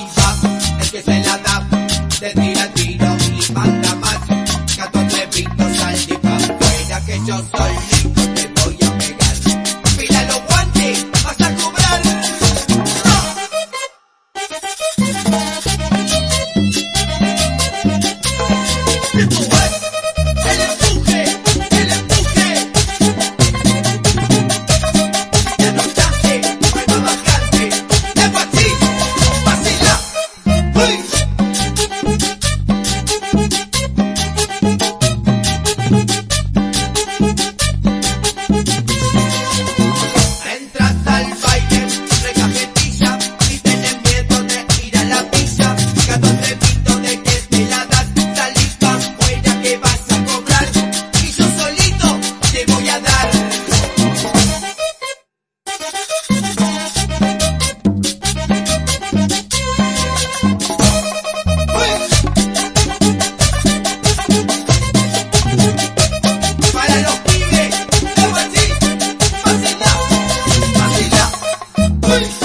hip el que se la da, te tira el tiro y manda más, gato atrevido, salta y fuera que yo soy Thank.